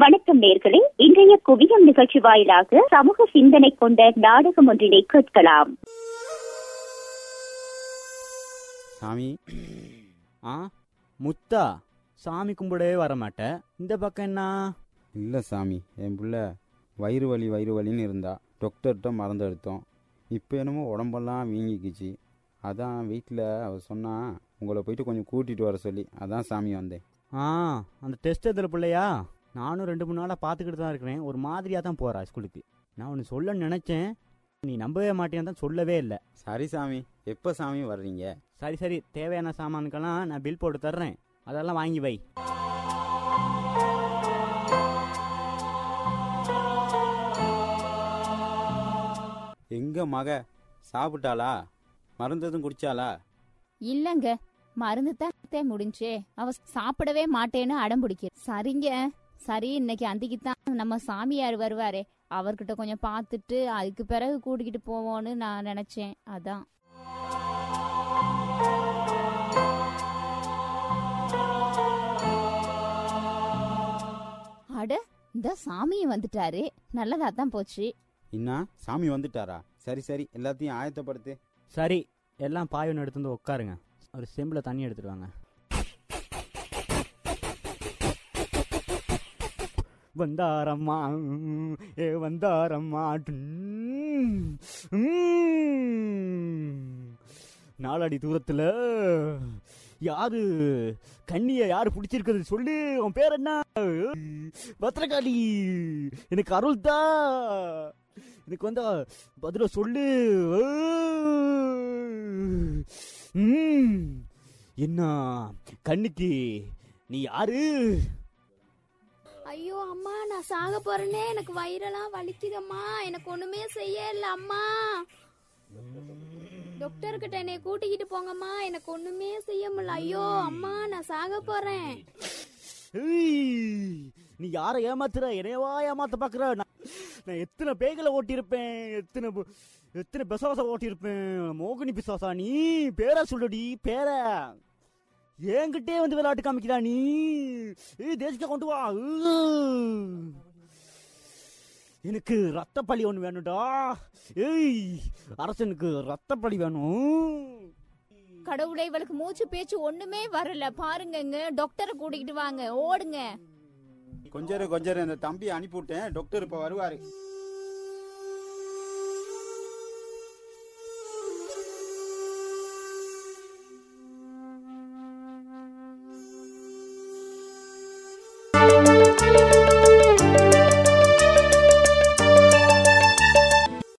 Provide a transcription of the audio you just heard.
வணக்கம் நேர்களே இன்றைய குவியம் நிகழ்ச்சி வாயிலாக சமூக சிந்தனை கொண்ட நாடகம் ஒன்றினை கேட்கலாம். சாமி. ஆ முத்தா சாமி கும்பிடவே வர மாட்டேன் இந்த பக்கம் என்ன? இல்லை சாமி என் புள்ள வயிறு வலி வயிறு வலின்னு இருந்தா டாக்டர்கிட்ட மருந்து எடுத்தோம். இப்போ என்னமோ உடம்பெல்லாம் வீங்கிக்கிச்சு. அதான் வீட்டில் அவ சொன்னா உங்களை போயிட்டு கொஞ்சம் கூட்டிகிட்டு வர சொல்லி. அதான் சாமி வந்தேன். ஆ அந்த டெஸ்ட் எதில் பிள்ளையா? நானும் ரெண்டு மூணு நாளாக பார்த்துக்கிட்டு தான் இருக்கிறேன். ஒரு மாதிரியாக தான் போகிறா ஸ்கூலுக்கு. நான் ஒன்று சொல்லணும்னு நினச்சேன். நீ நம்பவே மாட்டேன்னு தான் சொல்லவே இல்லை. சரி சாமி. எப்போ சாமி வர்றீங்க? சரி சரி. தேவையான சாமானுக்கெல்லாம் நான் பில் போட்டு தர்றேன். அதெல்லாம் வாங்கி வை. எங்க மக? சாப்பிட்டாளா? மருந்து எதுவும் குடிச்சாளா? இல்லங்க. மருந்து தான் முடிஞ்சே. அவ சாப்பிடவே மாட்டேன்னு அடம் பிடிக்க சரிங்க. சரி இன்னைக்கு அந்திக்கு தான் நம்ம சாமியார் வருவாரே. அவர்கிட்ட கொஞ்சம் பார்த்துட்டு அதுக்கு பிறகு கூட்டிக்கிட்டு போவோன்னு நான் நினைச்சேன். அதான். அட இந்த சாமியும் வந்துட்டாரு. நல்லதா தான் போச்சு. என்ன சாமி வந்துட்டாரா? சரி சரி எல்லாத்தையும் ஆயத்தப்படுத்து. சரி எல்லாம் பாயொன்று எடுத்து வந்து உட்காருங்க. ஒரு செம்பில் தண்ணி எடுத்துட்டு வாங்க. வந்தாரம்மா. ஏ வந்தாரம்மா. நாலடி தூரத்துல யாரு கண்ணிய யாரு பிடிச்சிருக்கிறது சொல்லு உன் பேர் என்ன? பத்திரகாளி. எனக்கு அருள் தான் எனக்கு வந்தா பதில சொல்லு. என்ன கண்ணுக்கு நீ யாரு? ஐயோ அம்மா நான் சாக போறேனே. எனக்கு வயிறெல்லாம் வலிக்குதம்மா. எனக்கு ஒண்ணுமே செய்ய இல்ல அம்மா. டாக்டர் கிட்ட என்னை கூட்டிக்கிட்டு போங்கம்மா. எனக்கு ஒண்ணுமே செய்ய முடியல. ஐயோ அம்மா நான் சாக போறேன். நீ யாரை ஏமாத்துற? என்னையவா ஏமாத்த பாக்குற? நான் நான் எத்தனை பேய்களை ஓட்டியிருப்பேன். எத்தனை எத்தனை பிசாச ஓட்டியிருப்பேன். மோகினி பிசாசா நீ? பேர சொல்லுடி பேர. என்கிட்டே வந்து விளையாட்டு காமிக்கிறா நீ. ஏய் தேசிக்க கொண்டு வா. எனக்கு ரத்த பழி ஒன்று வேணும்டா. ஏய் அரசனுக்கு ரத்த பழி வேணும். கடவுளை இவளுக்கு மூச்சு பேச்சு ஒண்ணுமே வரல. பாருங்கங்க டாக்டரை கூட்டிக்கிட்டு வாங்க. ஓடுங்க. கொஞ்சம் கொஞ்சம் இந்த தம்பி அனுப்பிவிட்டேன். டாக்டர் இப்போ வருவாரு. Bye.